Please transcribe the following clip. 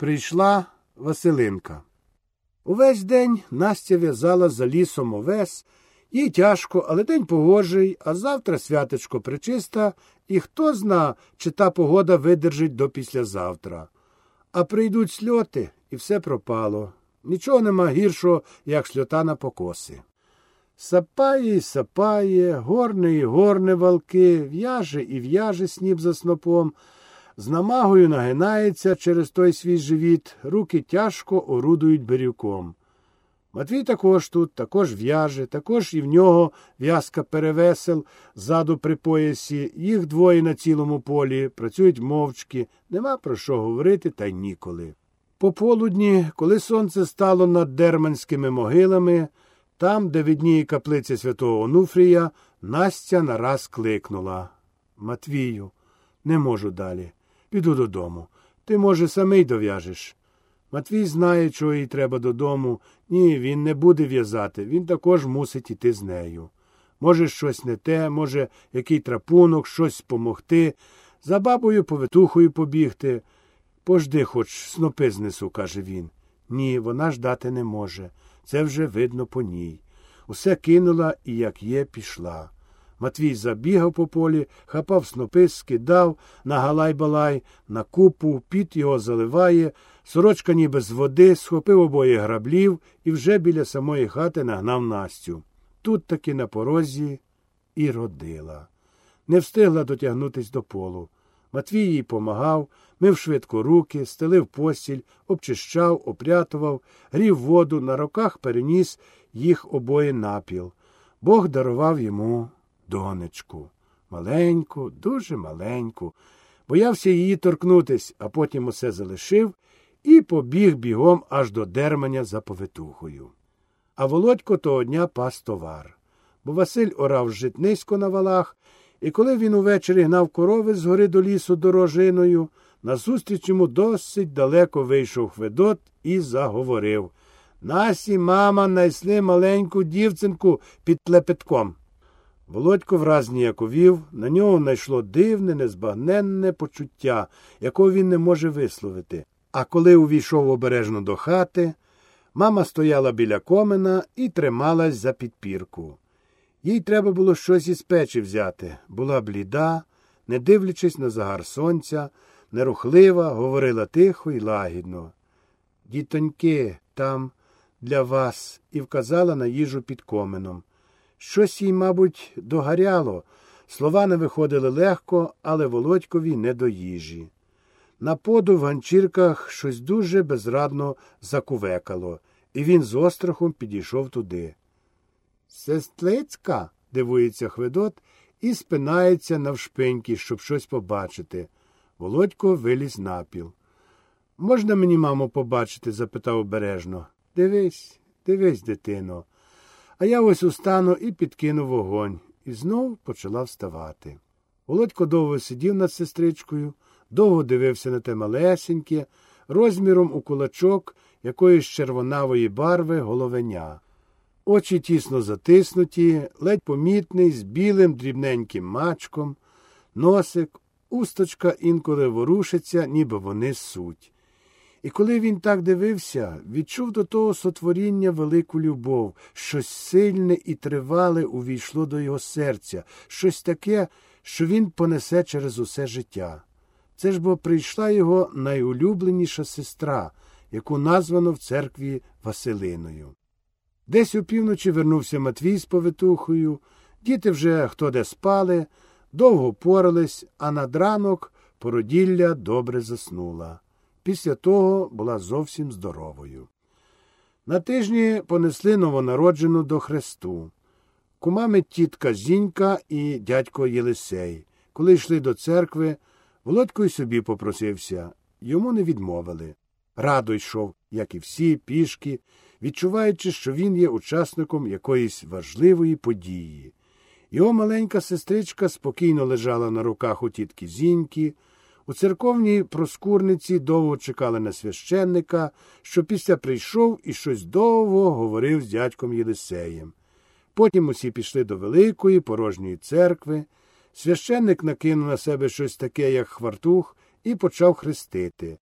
Прийшла Василинка. Увесь день Настя в'язала за лісом овес. Їй тяжко, але день погожий, а завтра святечко причиста, і хто зна, чи та погода видержить до післязавтра. А прийдуть сльоти, і все пропало. Нічого нема гіршого, як сльота на покоси. Сапає й сапає, горне і горне валки, в'яже і в'яже сніп за снопом, з намагою нагинається через той свій живіт, руки тяжко орудують бирюком. Матвій також тут, також в'яже, також і в нього в'язка перевесел ззаду при поясі, їх двоє на цілому полі, працюють мовчки, нема про що говорити та й ніколи. Пополудні, коли сонце стало над дерманськими могилами, там, де відніє каплиця святого Онуфрія, Настя нараз кликнула Матвію, не можу далі. Піду додому. Ти, може, самий дов'яжеш. Матвій знає, чого їй треба додому. Ні, він не буде в'язати, він також мусить іти з нею. Може, щось не те, може, який трапунок, щось помогти, за бабою повитухою побігти. Пожди, хоч снопи знесу, каже він. Ні, вона ждати не може. Це вже видно по ній. Усе кинула і, як є, пішла. Матвій забігав по полі, хапав снопи, скидав на галай-балай, на купу, піт його заливає, сорочка ніби з води, схопив обоє граблів і вже біля самої хати нагнав Настю. Тут таки на порозі і родила. Не встигла дотягнутись до полу. Матвій їй помагав, мив швидко руки, стелив постіль, обчищав, опрятував, грів воду, на руках переніс їх обоє напіл. Бог дарував йому донечку. Маленьку, дуже маленьку. Боявся її торкнутись, а потім усе залишив і побіг бігом аж до дерманя за повитухою. А володько того дня пас товар. Бо Василь орав житнисько на валах, і коли він увечері гнав корови з гори до лісу дорожиною, назустріч йому досить далеко вийшов Хведот і заговорив Насі мама найсли маленьку дівцинку під лепетком. Володько враз ніяковів, на нього найшло дивне, незбагненне почуття, якого він не може висловити. А коли увійшов обережно до хати, мама стояла біля комина і трималась за підпірку. Їй треба було щось із печі взяти. Була бліда, не дивлячись на загар сонця, нерухлива, говорила тихо і лагідно. Дітоньки, там для вас, і вказала на їжу під комином. Щось їй, мабуть, догоряло. Слова не виходили легко, але Володькові не до їжі. На поду в ганчірках щось дуже безрадно закувекало, і він з острахом підійшов туди. Сестлицька, дивується Хведот і спинається навшпиньки, щоб щось побачити. Володько виліз напіл. Можна мені, мамо, побачити? запитав обережно. Дивись, дивись, дитино. А я ось устану і підкину вогонь, і знов почала вставати. Володько довго сидів над сестричкою, довго дивився на те малесеньке, розміром у кулачок якоїсь червонавої барви головеня. Очі тісно затиснуті, ледь помітний, з білим дрібненьким мачком, носик, усточка інколи ворушиться, ніби вони суть. І коли він так дивився, відчув до того сотворіння велику любов, щось сильне і тривале увійшло до його серця, щось таке, що він понесе через усе життя. Це ж бо прийшла його найулюбленіша сестра, яку названо в церкві Василиною. Десь у півночі вернувся Матвій з повитухою, діти вже хто де спали, довго порались, а над ранок породілля добре заснула. Після того була зовсім здоровою. На тижні понесли новонароджену до хресту. Кумами тітка Зінька і дядько Єлисей. Коли йшли до церкви, Володько й собі попросився. Йому не відмовили. Радо йшов, як і всі, пішки, відчуваючи, що він є учасником якоїсь важливої події. Його маленька сестричка спокійно лежала на руках у тітки Зіньки. У церковній проскурниці довго чекали на священника, що після прийшов і щось довго говорив з дядьком Єлисеєм. Потім усі пішли до великої порожньої церкви. Священник накинув на себе щось таке, як хвартух, і почав хрестити.